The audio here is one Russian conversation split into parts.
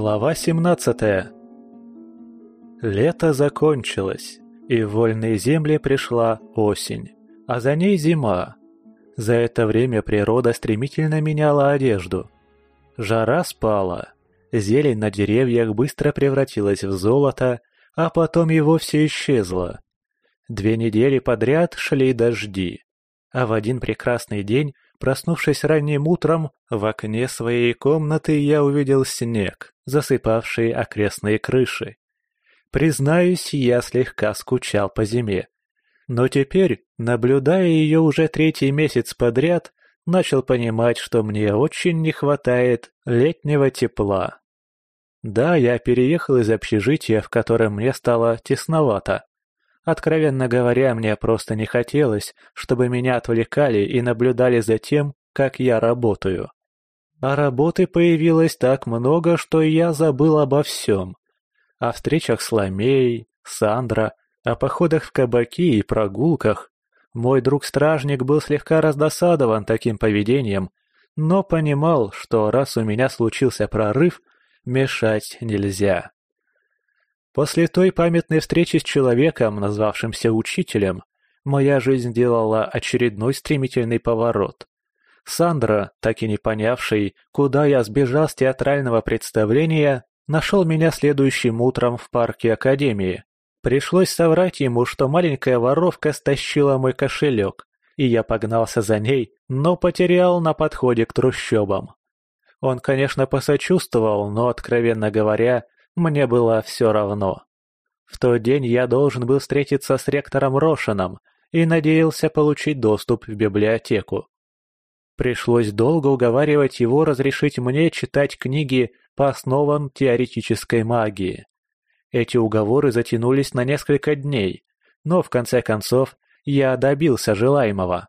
Глава 17 Лето закончилось, и в вольные земли пришла осень, а за ней зима. За это время природа стремительно меняла одежду. Жара спала, зелень на деревьях быстро превратилась в золото, а потом и вовсе исчезла. Две недели подряд шли дожди, а в один прекрасный день Проснувшись ранним утром, в окне своей комнаты я увидел снег, засыпавший окрестные крыши. Признаюсь, я слегка скучал по зиме. Но теперь, наблюдая ее уже третий месяц подряд, начал понимать, что мне очень не хватает летнего тепла. Да, я переехал из общежития, в котором мне стало тесновато, Откровенно говоря, мне просто не хотелось, чтобы меня отвлекали и наблюдали за тем, как я работаю. А работы появилось так много, что я забыл обо всем. О встречах с Ламей, Сандра, о походах в кабаки и прогулках. Мой друг-стражник был слегка раздосадован таким поведением, но понимал, что раз у меня случился прорыв, мешать нельзя. После той памятной встречи с человеком, назвавшимся учителем, моя жизнь делала очередной стремительный поворот. Сандра, так и не понявший, куда я сбежал с театрального представления, нашел меня следующим утром в парке Академии. Пришлось соврать ему, что маленькая воровка стащила мой кошелек, и я погнался за ней, но потерял на подходе к трущобам. Он, конечно, посочувствовал, но, откровенно говоря, мне было все равно. В тот день я должен был встретиться с ректором Рошином и надеялся получить доступ в библиотеку. Пришлось долго уговаривать его разрешить мне читать книги по основам теоретической магии. Эти уговоры затянулись на несколько дней, но в конце концов я добился желаемого.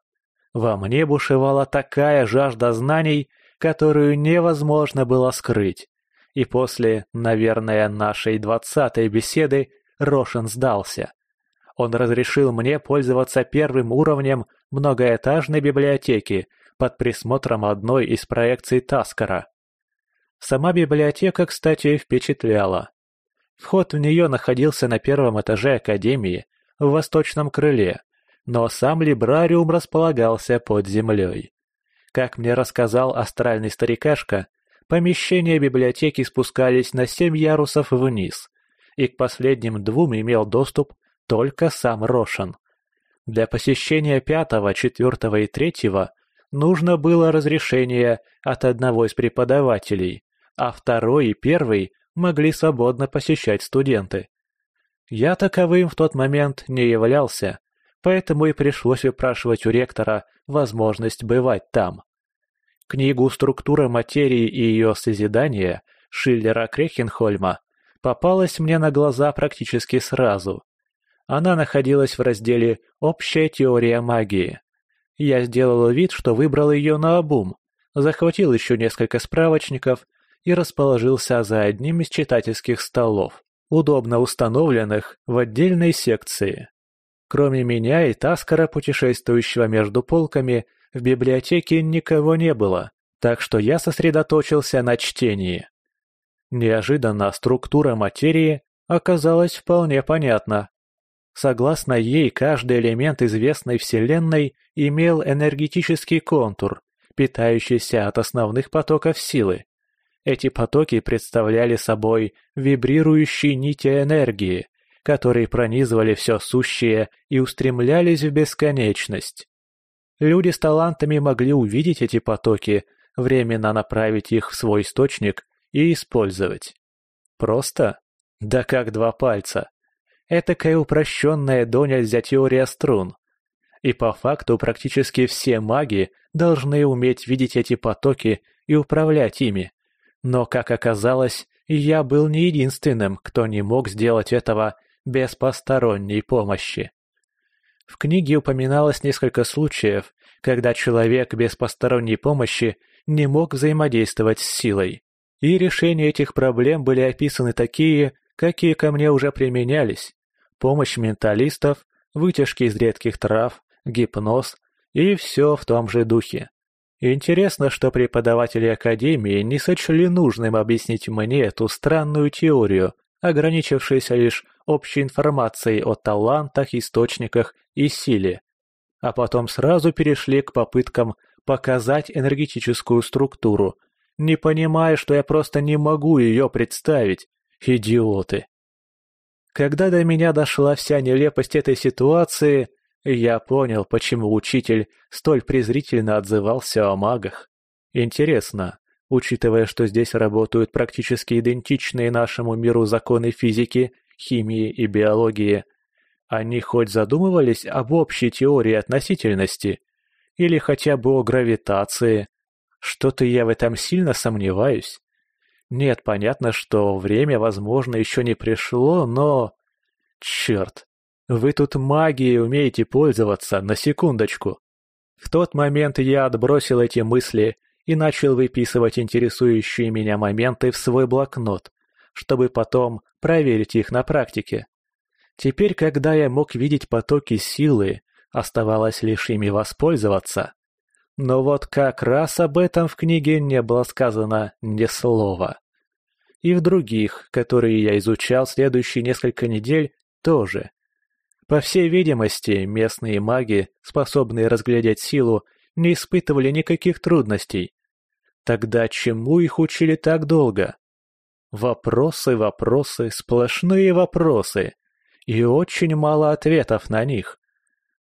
Во мне бушевала такая жажда знаний, которую невозможно было скрыть и после, наверное, нашей двадцатой беседы Рошин сдался. Он разрешил мне пользоваться первым уровнем многоэтажной библиотеки под присмотром одной из проекций Таскара. Сама библиотека, кстати, впечатляла. Вход в нее находился на первом этаже Академии, в восточном крыле, но сам либрариум располагался под землей. Как мне рассказал астральный старикашка, помещения библиотеки спускались на семь ярусов вниз, и к последним двум имел доступ только сам Рошин. Для посещения пятого, четвертого и третьего нужно было разрешение от одного из преподавателей, а второй и первый могли свободно посещать студенты. Я таковым в тот момент не являлся, поэтому и пришлось выпрашивать у ректора возможность бывать там. Книгу «Структура материи и ее созидание» Шиллера Крехенхольма попалась мне на глаза практически сразу. Она находилась в разделе «Общая теория магии». Я сделал вид, что выбрал ее на обум, захватил еще несколько справочников и расположился за одним из читательских столов, удобно установленных в отдельной секции. Кроме меня и Таскара, путешествующего между полками – в библиотеке никого не было, так что я сосредоточился на чтении. Неожиданно структура материи оказалась вполне понятна. Согласно ей, каждый элемент известной Вселенной имел энергетический контур, питающийся от основных потоков силы. Эти потоки представляли собой вибрирующие нити энергии, которые пронизывали все сущее и устремлялись в бесконечность. Люди с талантами могли увидеть эти потоки, временно направить их в свой источник и использовать. Просто? Да как два пальца. Этакая упрощенная до нельзя теория струн. И по факту практически все маги должны уметь видеть эти потоки и управлять ими. Но, как оказалось, я был не единственным, кто не мог сделать этого без посторонней помощи. В книге упоминалось несколько случаев, когда человек без посторонней помощи не мог взаимодействовать с силой. И решения этих проблем были описаны такие, какие ко мне уже применялись. Помощь менталистов, вытяжки из редких трав, гипноз и все в том же духе. Интересно, что преподаватели Академии не сочли нужным объяснить мне эту странную теорию, ограничившуюся лишь общей информацией о талантах, источниках и силе, а потом сразу перешли к попыткам показать энергетическую структуру, не понимая, что я просто не могу ее представить. Идиоты. Когда до меня дошла вся нелепость этой ситуации, я понял, почему учитель столь презрительно отзывался о магах. Интересно, учитывая, что здесь работают практически идентичные нашему миру законы физики химии и биологии, они хоть задумывались об общей теории относительности или хотя бы о гравитации? Что-то я в этом сильно сомневаюсь. Нет, понятно, что время, возможно, еще не пришло, но... Черт, вы тут магией умеете пользоваться, на секундочку. В тот момент я отбросил эти мысли и начал выписывать интересующие меня моменты в свой блокнот чтобы потом проверить их на практике. Теперь, когда я мог видеть потоки силы, оставалось лишь ими воспользоваться. Но вот как раз об этом в книге не было сказано ни слова. И в других, которые я изучал следующие несколько недель, тоже. По всей видимости, местные маги, способные разглядеть силу, не испытывали никаких трудностей. Тогда чему их учили так долго? Вопросы, вопросы, сплошные вопросы. И очень мало ответов на них.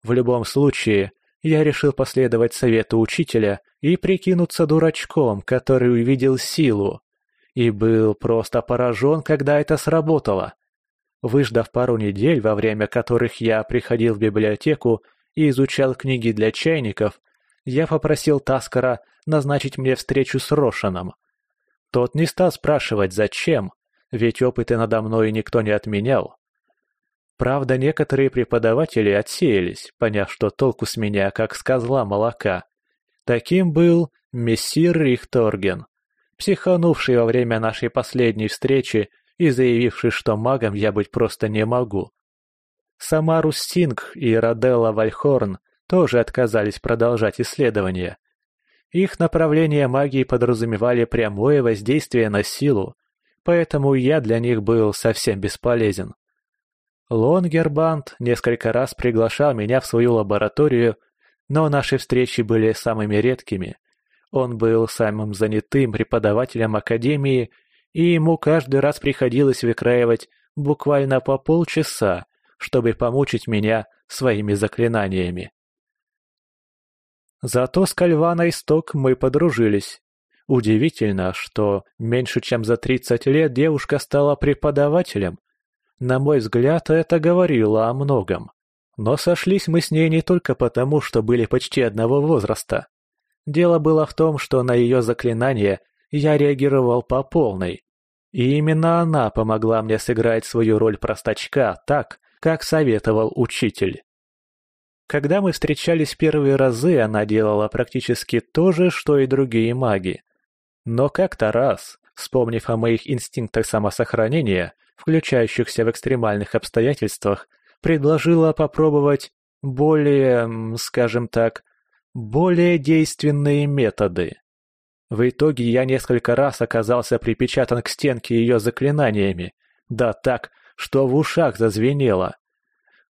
В любом случае, я решил последовать совету учителя и прикинуться дурачком, который увидел силу. И был просто поражен, когда это сработало. Выждав пару недель, во время которых я приходил в библиотеку и изучал книги для чайников, я попросил Таскара назначить мне встречу с Рошаном. Тот не стал спрашивать, зачем, ведь опыты надо мной никто не отменял. Правда, некоторые преподаватели отсеялись, поняв, что толку с меня, как с козла молока. Таким был мессир Рихторген, психанувший во время нашей последней встречи и заявивший, что магом я быть просто не могу. Сама Руссинг и Раделла Вальхорн тоже отказались продолжать исследования. Их направления магии подразумевали прямое воздействие на силу, поэтому я для них был совсем бесполезен. Лонгербанд несколько раз приглашал меня в свою лабораторию, но наши встречи были самыми редкими. Он был самым занятым преподавателем академии, и ему каждый раз приходилось выкраивать буквально по полчаса, чтобы помучить меня своими заклинаниями. Зато с Кальваной Сток мы подружились. Удивительно, что меньше чем за 30 лет девушка стала преподавателем. На мой взгляд, это говорило о многом. Но сошлись мы с ней не только потому, что были почти одного возраста. Дело было в том, что на ее заклинание я реагировал по полной. И именно она помогла мне сыграть свою роль простачка так, как советовал учитель. Когда мы встречались первые разы, она делала практически то же, что и другие маги. Но как-то раз, вспомнив о моих инстинктах самосохранения, включающихся в экстремальных обстоятельствах, предложила попробовать более, скажем так, более действенные методы. В итоге я несколько раз оказался припечатан к стенке ее заклинаниями, да так, что в ушах зазвенело.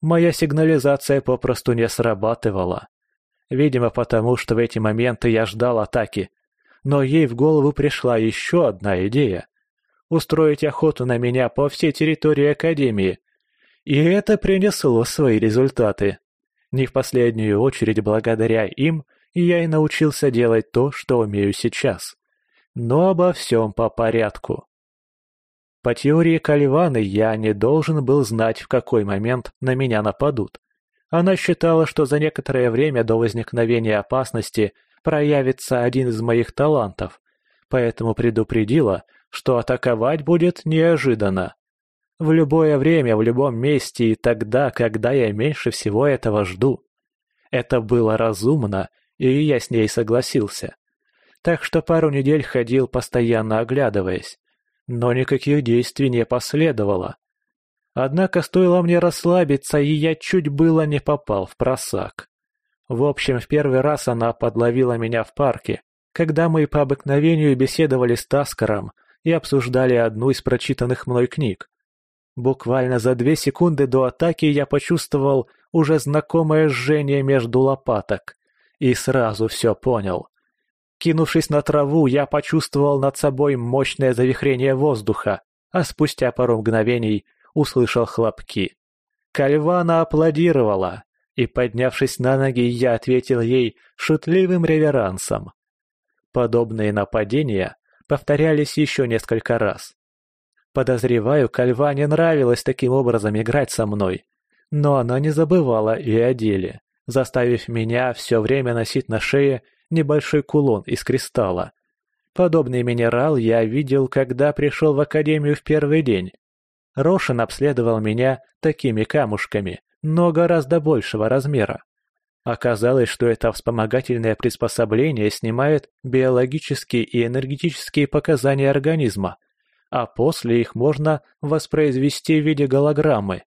Моя сигнализация попросту не срабатывала. Видимо, потому что в эти моменты я ждал атаки. Но ей в голову пришла еще одна идея. Устроить охоту на меня по всей территории Академии. И это принесло свои результаты. Не в последнюю очередь благодаря им я и научился делать то, что умею сейчас. Но обо всем по порядку. По теории Каливаны я не должен был знать, в какой момент на меня нападут. Она считала, что за некоторое время до возникновения опасности проявится один из моих талантов, поэтому предупредила, что атаковать будет неожиданно. В любое время, в любом месте и тогда, когда я меньше всего этого жду. Это было разумно, и я с ней согласился. Так что пару недель ходил, постоянно оглядываясь но никаких действий не последовало. Однако стоило мне расслабиться, и я чуть было не попал в просак. В общем, в первый раз она подловила меня в парке, когда мы по обыкновению беседовали с Таскаром и обсуждали одну из прочитанных мной книг. Буквально за две секунды до атаки я почувствовал уже знакомое жжение между лопаток и сразу все понял. Кинувшись на траву, я почувствовал над собой мощное завихрение воздуха, а спустя пару мгновений услышал хлопки. Кальвана аплодировала, и, поднявшись на ноги, я ответил ей шутливым реверансом. Подобные нападения повторялись еще несколько раз. Подозреваю, Кальване нравилось таким образом играть со мной, но она не забывала и о деле, заставив меня все время носить на шее небольшой кулон из кристалла. Подобный минерал я видел, когда пришел в академию в первый день. Рошин обследовал меня такими камушками, но гораздо большего размера. Оказалось, что это вспомогательное приспособление снимает биологические и энергетические показания организма, а после их можно воспроизвести в виде голограммы.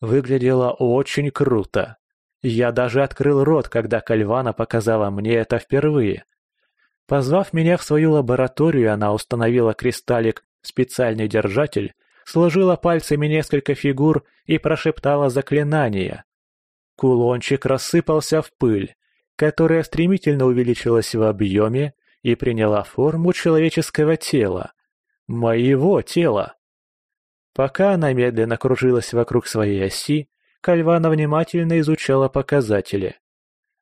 Выглядело очень круто. Я даже открыл рот, когда Кальвана показала мне это впервые. Позвав меня в свою лабораторию, она установила кристаллик в специальный держатель, сложила пальцами несколько фигур и прошептала заклинание. Кулончик рассыпался в пыль, которая стремительно увеличилась в объеме и приняла форму человеческого тела. Моего тела! Пока она медленно кружилась вокруг своей оси, Кальвана внимательно изучала показатели.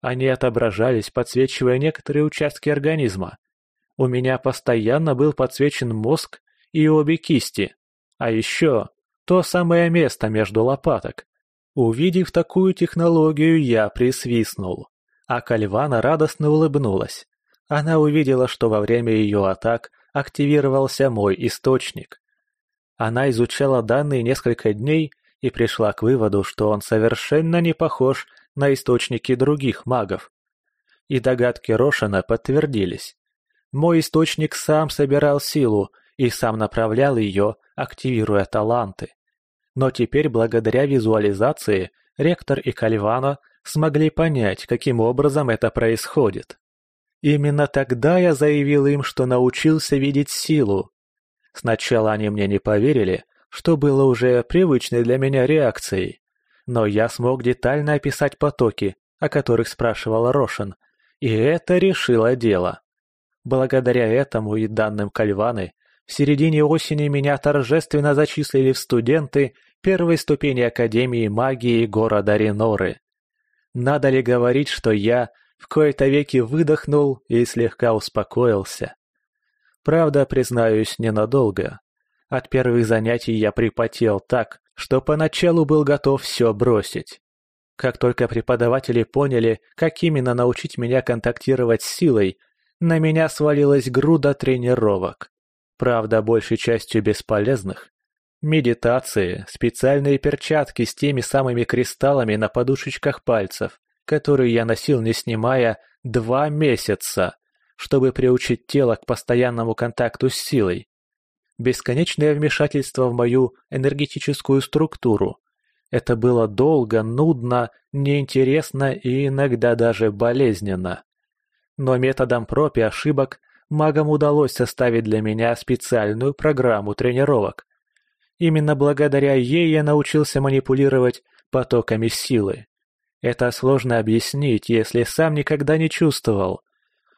Они отображались, подсвечивая некоторые участки организма. У меня постоянно был подсвечен мозг и обе кисти. А еще то самое место между лопаток. Увидев такую технологию, я присвистнул. А Кальвана радостно улыбнулась. Она увидела, что во время ее атак активировался мой источник. Она изучала данные несколько дней и пришла к выводу, что он совершенно не похож на источники других магов. И догадки Рошина подтвердились. Мой источник сам собирал силу и сам направлял ее, активируя таланты. Но теперь, благодаря визуализации, ректор и Кальвана смогли понять, каким образом это происходит. Именно тогда я заявил им, что научился видеть силу. Сначала они мне не поверили, что было уже привычной для меня реакцией. Но я смог детально описать потоки, о которых спрашивал Рошин, и это решило дело. Благодаря этому и данным Кальваны, в середине осени меня торжественно зачислили в студенты первой ступени Академии магии города Реноры. Надо ли говорить, что я в кои-то веки выдохнул и слегка успокоился? Правда, признаюсь, ненадолго. От первых занятий я припотел так, что поначалу был готов все бросить. Как только преподаватели поняли, как именно научить меня контактировать с силой, на меня свалилась груда тренировок. Правда, большей частью бесполезных. Медитации, специальные перчатки с теми самыми кристаллами на подушечках пальцев, которые я носил, не снимая, два месяца, чтобы приучить тело к постоянному контакту с силой бесконечное вмешательство в мою энергетическую структуру. Это было долго, нудно, неинтересно и иногда даже болезненно. Но методом проб и ошибок магам удалось составить для меня специальную программу тренировок. Именно благодаря ей я научился манипулировать потоками силы. Это сложно объяснить, если сам никогда не чувствовал.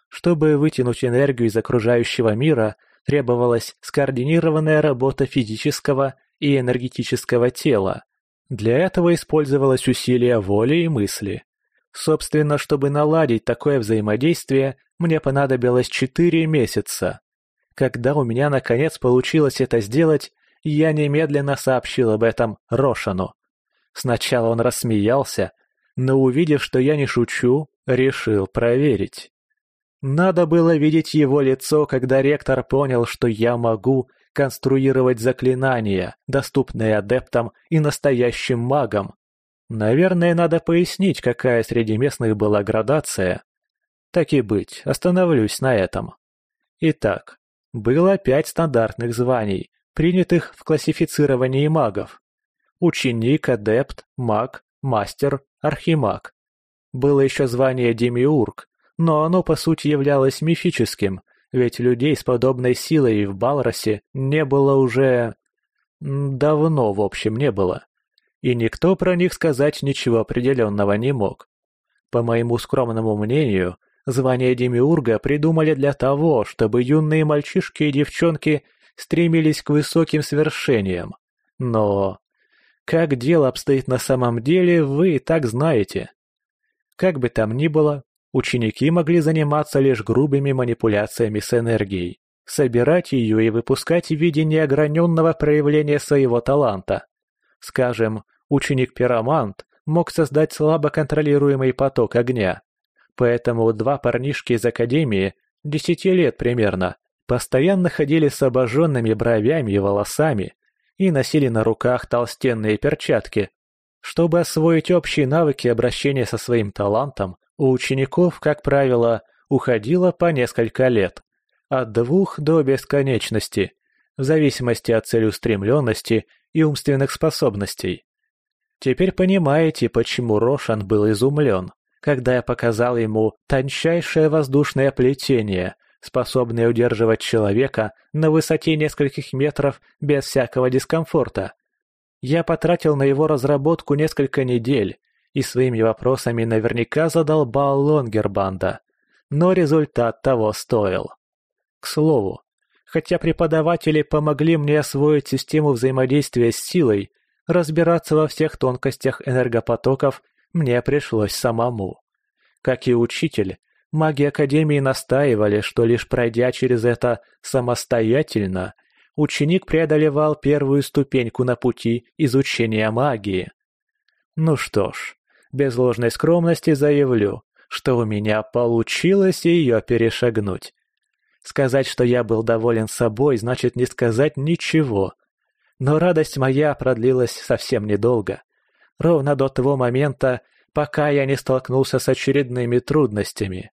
Чтобы вытянуть энергию из окружающего мира – требовалась скоординированная работа физического и энергетического тела. Для этого использовалось усилие воли и мысли. Собственно, чтобы наладить такое взаимодействие, мне понадобилось 4 месяца. Когда у меня наконец получилось это сделать, я немедленно сообщил об этом Рошану. Сначала он рассмеялся, но увидев, что я не шучу, решил проверить. Надо было видеть его лицо, когда ректор понял, что я могу конструировать заклинания, доступные адептам и настоящим магам. Наверное, надо пояснить, какая среди местных была градация. Так и быть, остановлюсь на этом. Итак, было пять стандартных званий, принятых в классифицировании магов. Ученик, адепт, маг, мастер, архимаг. Было еще звание демиург, но оно по сути являлось мифическим, ведь людей с подобной силой в Балросе не было уже... давно, в общем, не было. И никто про них сказать ничего определенного не мог. По моему скромному мнению, звание Демиурга придумали для того, чтобы юные мальчишки и девчонки стремились к высоким свершениям. Но как дело обстоит на самом деле, вы и так знаете. Как бы там ни было, Ученики могли заниматься лишь грубыми манипуляциями с энергией, собирать ее и выпускать в виде неограненного проявления своего таланта. Скажем, ученик-пиромант мог создать слабо контролируемый поток огня. Поэтому два парнишки из академии, десяти лет примерно, постоянно ходили с обожженными бровями и волосами и носили на руках толстенные перчатки. Чтобы освоить общие навыки обращения со своим талантом, у учеников, как правило, уходило по несколько лет, от двух до бесконечности, в зависимости от целеустремленности и умственных способностей. Теперь понимаете, почему Рошан был изумлен, когда я показал ему тончайшее воздушное плетение, способное удерживать человека на высоте нескольких метров без всякого дискомфорта. Я потратил на его разработку несколько недель, и своими вопросами наверняка задолбал Лонгербанда, но результат того стоил. К слову, хотя преподаватели помогли мне освоить систему взаимодействия с силой, разбираться во всех тонкостях энергопотоков мне пришлось самому. Как и учитель, маги Академии настаивали, что лишь пройдя через это самостоятельно, ученик преодолевал первую ступеньку на пути изучения магии. Ну что ж, без ложной скромности заявлю, что у меня получилось ее перешагнуть. Сказать, что я был доволен собой, значит не сказать ничего. Но радость моя продлилась совсем недолго. Ровно до того момента, пока я не столкнулся с очередными трудностями.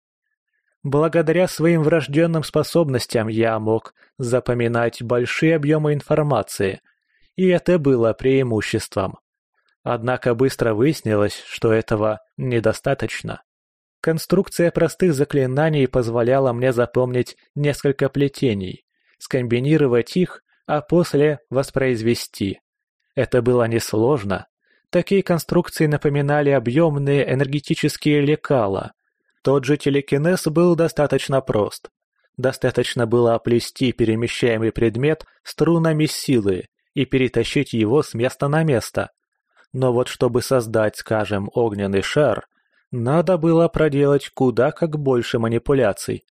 Благодаря своим врожденным способностям я мог запоминать большие объемы информации, и это было преимуществом. Однако быстро выяснилось, что этого недостаточно. Конструкция простых заклинаний позволяла мне запомнить несколько плетений, скомбинировать их, а после воспроизвести. Это было несложно. Такие конструкции напоминали объемные энергетические лекала. Тот же телекинез был достаточно прост. Достаточно было оплести перемещаемый предмет струнами силы и перетащить его с места на место – но вот чтобы создать, скажем, огненный шар, надо было проделать куда как больше манипуляций.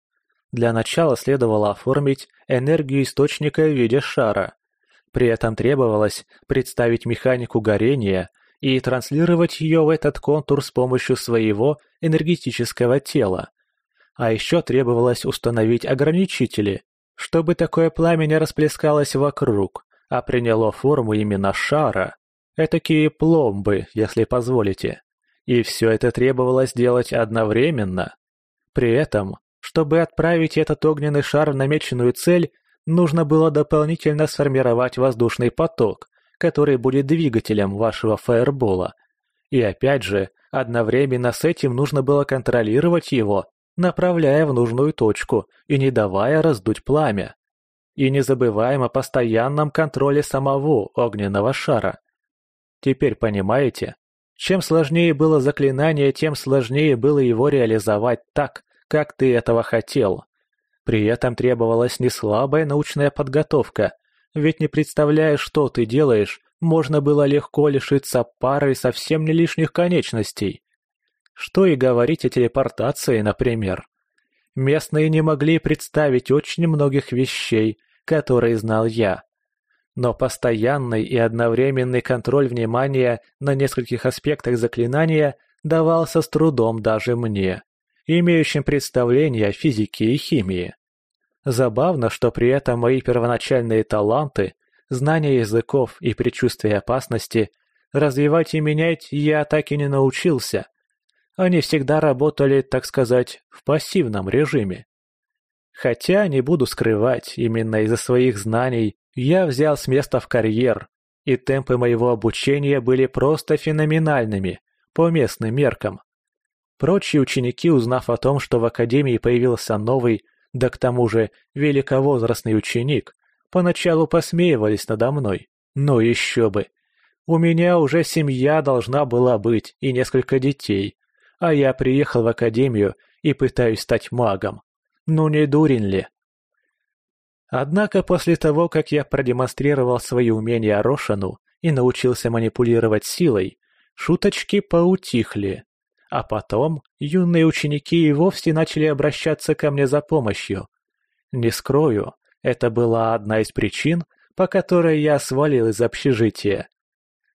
Для начала следовало оформить энергию источника в виде шара. При этом требовалось представить механику горения и транслировать ее в этот контур с помощью своего энергетического тела. А еще требовалось установить ограничители, чтобы такое пламя не расплескалось вокруг, а приняло форму именно шара. Этакие пломбы, если позволите. И все это требовалось делать одновременно. При этом, чтобы отправить этот огненный шар в намеченную цель, нужно было дополнительно сформировать воздушный поток, который будет двигателем вашего фаербола. И опять же, одновременно с этим нужно было контролировать его, направляя в нужную точку и не давая раздуть пламя. И не забываем о постоянном контроле самого огненного шара – Теперь понимаете? Чем сложнее было заклинание, тем сложнее было его реализовать так, как ты этого хотел. При этом требовалась не слабая научная подготовка, ведь не представляя, что ты делаешь, можно было легко лишиться пары совсем не лишних конечностей. Что и говорить о телепортации, например. Местные не могли представить очень многих вещей, которые знал я. Но постоянный и одновременный контроль внимания на нескольких аспектах заклинания давался с трудом даже мне, имеющим представление о физике и химии. Забавно, что при этом мои первоначальные таланты, знания языков и предчувствие опасности развивать и менять я так и не научился. Они всегда работали, так сказать, в пассивном режиме. Хотя, не буду скрывать, именно из-за своих знаний я взял с места в карьер, и темпы моего обучения были просто феноменальными, по местным меркам. Прочие ученики, узнав о том, что в академии появился новый, да к тому же великовозрастный ученик, поначалу посмеивались надо мной. Но еще бы! У меня уже семья должна была быть и несколько детей, а я приехал в академию и пытаюсь стать магом. Ну не дурен ли? Однако после того, как я продемонстрировал свои умения Рошану и научился манипулировать силой, шуточки поутихли. А потом юные ученики и вовсе начали обращаться ко мне за помощью. Не скрою, это была одна из причин, по которой я свалил из общежития.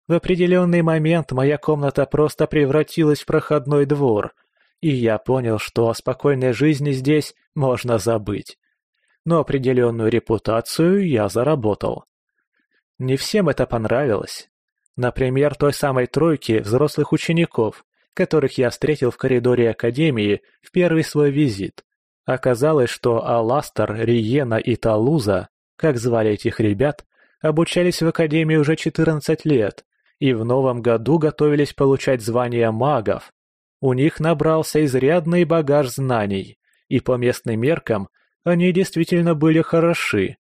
В определенный момент моя комната просто превратилась в проходной двор — и я понял, что о спокойной жизни здесь можно забыть. Но определенную репутацию я заработал. Не всем это понравилось. Например, той самой тройке взрослых учеников, которых я встретил в коридоре Академии в первый свой визит. Оказалось, что Аластер, Риена и Талуза, как звали этих ребят, обучались в Академии уже 14 лет и в новом году готовились получать звание магов, у них набрался изрядный багаж знаний, и по местным меркам они действительно были хороши.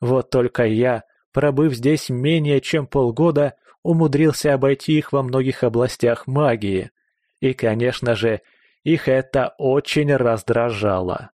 Вот только я, пробыв здесь менее чем полгода, умудрился обойти их во многих областях магии. И, конечно же, их это очень раздражало.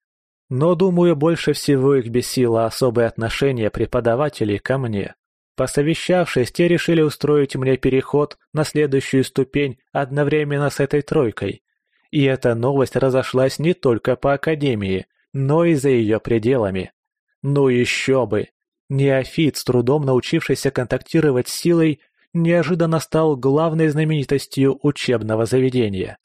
Но, думаю, больше всего их бесило особое отношение преподавателей ко мне. Посовещавшись, те решили устроить мне переход на следующую ступень одновременно с этой тройкой. И эта новость разошлась не только по Академии, но и за ее пределами. Ну еще бы! Неофит, с трудом научившийся контактировать с силой, неожиданно стал главной знаменитостью учебного заведения.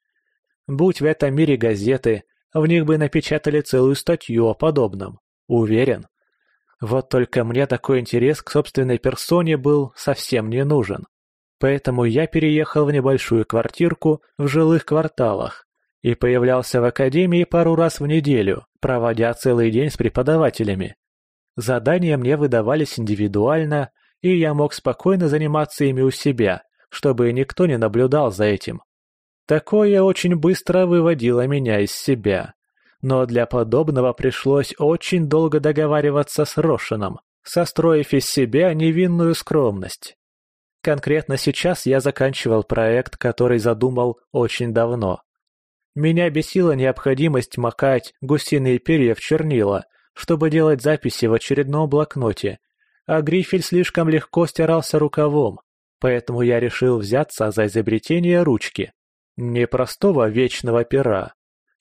Будь в этом мире газеты, в них бы напечатали целую статью о подобном. Уверен, вот только мне такой интерес к собственной персоне был совсем не нужен. Поэтому я переехал в небольшую квартирку в жилых кварталах и появлялся в академии пару раз в неделю, проводя целый день с преподавателями. Задания мне выдавались индивидуально, и я мог спокойно заниматься ими у себя, чтобы никто не наблюдал за этим. Такое очень быстро выводило меня из себя. Но для подобного пришлось очень долго договариваться с Рошином, состроив из себя невинную скромность. Конкретно сейчас я заканчивал проект, который задумал очень давно. Меня бесила необходимость макать гусиные перья в чернила, чтобы делать записи в очередном блокноте, а грифель слишком легко стирался рукавом, поэтому я решил взяться за изобретение ручки. непростого вечного пера,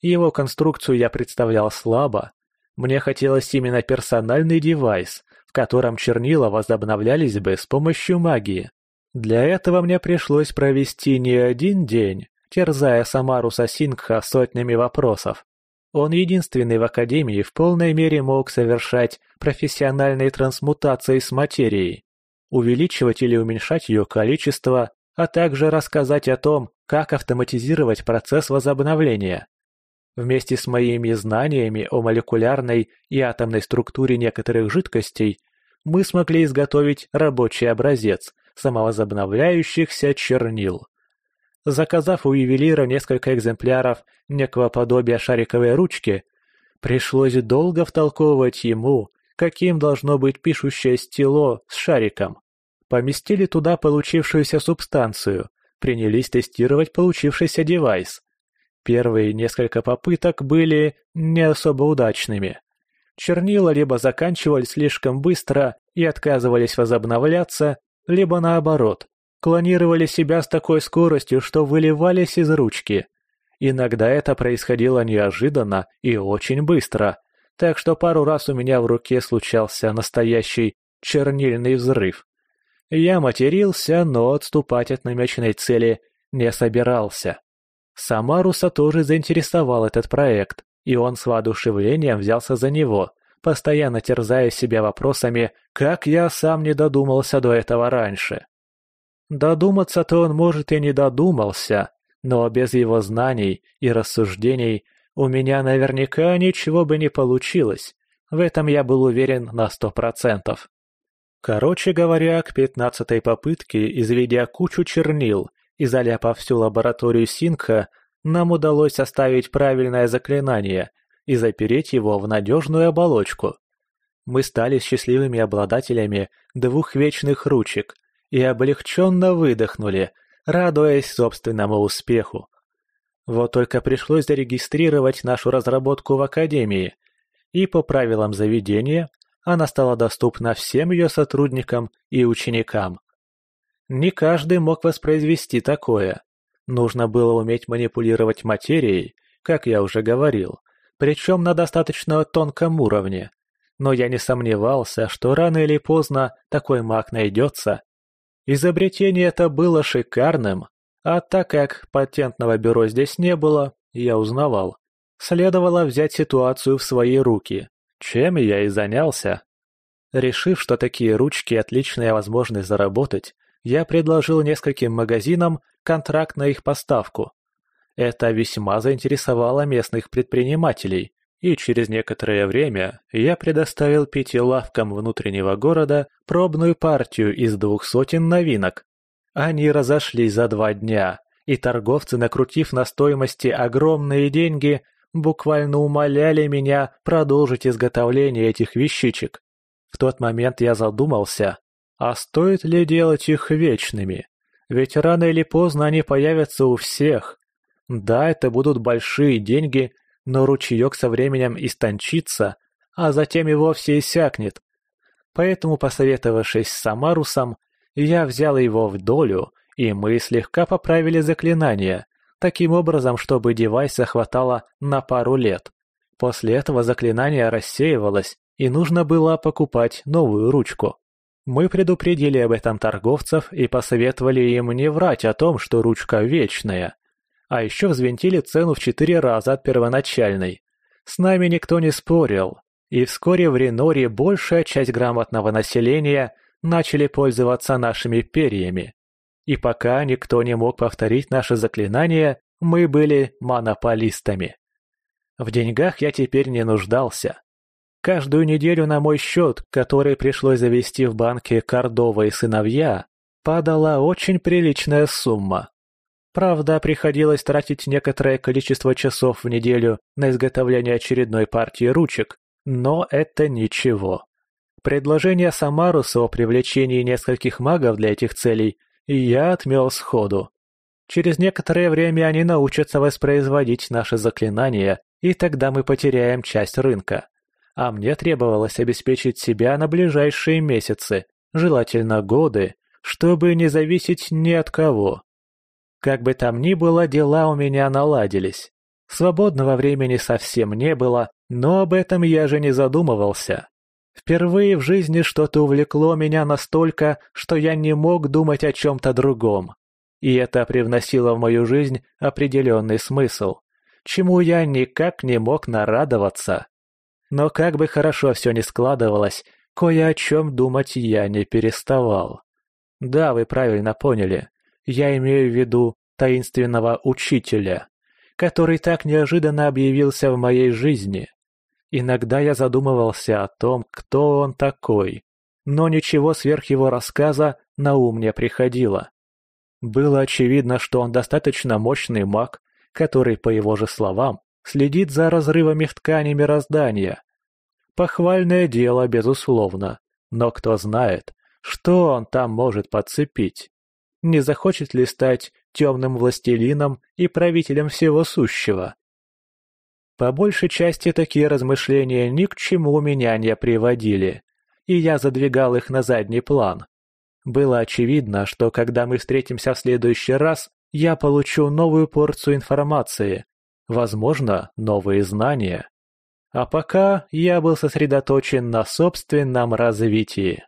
его конструкцию я представлял слабо. Мне хотелось именно персональный девайс, в котором чернила возобновлялись бы с помощью магии. Для этого мне пришлось провести не один день, терзая Самаруса Сасингха сотнями вопросов. Он единственный в Академии в полной мере мог совершать профессиональные трансмутации с материей, увеличивать или уменьшать ее количество, а также рассказать о том, как автоматизировать процесс возобновления. Вместе с моими знаниями о молекулярной и атомной структуре некоторых жидкостей мы смогли изготовить рабочий образец самовозобновляющихся чернил. Заказав у ювелира несколько экземпляров некого подобия шариковой ручки, пришлось долго втолковывать ему, каким должно быть пишущее стело с шариком. Поместили туда получившуюся субстанцию, принялись тестировать получившийся девайс. Первые несколько попыток были не особо удачными. Чернила либо заканчивались слишком быстро и отказывались возобновляться, либо наоборот, клонировали себя с такой скоростью, что выливались из ручки. Иногда это происходило неожиданно и очень быстро, так что пару раз у меня в руке случался настоящий чернильный взрыв. Я матерился, но отступать от намеченной цели не собирался. Самаруса тоже заинтересовал этот проект, и он с воодушевлением взялся за него, постоянно терзая себя вопросами «Как я сам не додумался до этого раньше?». Додуматься-то он, может, и не додумался, но без его знаний и рассуждений у меня наверняка ничего бы не получилось. В этом я был уверен на сто процентов. Короче говоря, к пятнадцатой попытке, изведя кучу чернил и заляпав всю лабораторию Синка, нам удалось оставить правильное заклинание и запереть его в надежную оболочку. Мы стали счастливыми обладателями двух вечных ручек и облегченно выдохнули, радуясь собственному успеху. Вот только пришлось зарегистрировать нашу разработку в Академии, и по правилам заведения она стала доступна всем ее сотрудникам и ученикам. Не каждый мог воспроизвести такое. Нужно было уметь манипулировать материей, как я уже говорил, причем на достаточно тонком уровне. Но я не сомневался, что рано или поздно такой маг найдется. Изобретение это было шикарным, а так как патентного бюро здесь не было, я узнавал. Следовало взять ситуацию в свои руки, чем я и занялся. Решив, что такие ручки – отличная возможность заработать, я предложил нескольким магазинам контракт на их поставку. Это весьма заинтересовало местных предпринимателей, и через некоторое время я предоставил пяти лавкам внутреннего города пробную партию из двух сотен новинок. Они разошлись за два дня, и торговцы, накрутив на стоимости огромные деньги, буквально умоляли меня продолжить изготовление этих вещичек. В тот момент я задумался, а стоит ли делать их вечными? Ведь рано или поздно они появятся у всех. Да, это будут большие деньги, но ручеек со временем истончится, а затем и вовсе иссякнет. Поэтому, посоветовавшись с Самарусом, я взял его в долю, и мы слегка поправили заклинание, таким образом, чтобы девайса хватало на пару лет. После этого заклинание рассеивалось, и нужно было покупать новую ручку. Мы предупредили об этом торговцев и посоветовали им не врать о том, что ручка вечная. А еще взвинтили цену в четыре раза от первоначальной. С нами никто не спорил, и вскоре в Реноре большая часть грамотного населения начали пользоваться нашими перьями. И пока никто не мог повторить наше заклинание, мы были монополистами. В деньгах я теперь не нуждался. Каждую неделю на мой счет, который пришлось завести в банке Кордова и сыновья, падала очень приличная сумма. Правда, приходилось тратить некоторое количество часов в неделю на изготовление очередной партии ручек, но это ничего. Предложение Самаруса о привлечении нескольких магов для этих целей я отмел сходу. Через некоторое время они научатся воспроизводить наши заклинания, и тогда мы потеряем часть рынка а мне требовалось обеспечить себя на ближайшие месяцы, желательно годы, чтобы не зависеть ни от кого. Как бы там ни было, дела у меня наладились. Свободного времени совсем не было, но об этом я же не задумывался. Впервые в жизни что-то увлекло меня настолько, что я не мог думать о чем-то другом. И это привносило в мою жизнь определенный смысл, чему я никак не мог нарадоваться. Но как бы хорошо все ни складывалось, кое о чем думать я не переставал. Да, вы правильно поняли. Я имею в виду таинственного учителя, который так неожиданно объявился в моей жизни. Иногда я задумывался о том, кто он такой, но ничего сверх его рассказа на ум не приходило. Было очевидно, что он достаточно мощный маг, который, по его же словам, следит за разрывами в ткани мироздания. Похвальное дело, безусловно, но кто знает, что он там может подцепить. Не захочет ли стать темным властелином и правителем всего сущего? По большей части такие размышления ни к чему меня не приводили, и я задвигал их на задний план. Было очевидно, что когда мы встретимся в следующий раз, я получу новую порцию информации, возможно, новые знания. А пока я был сосредоточен на собственном развитии.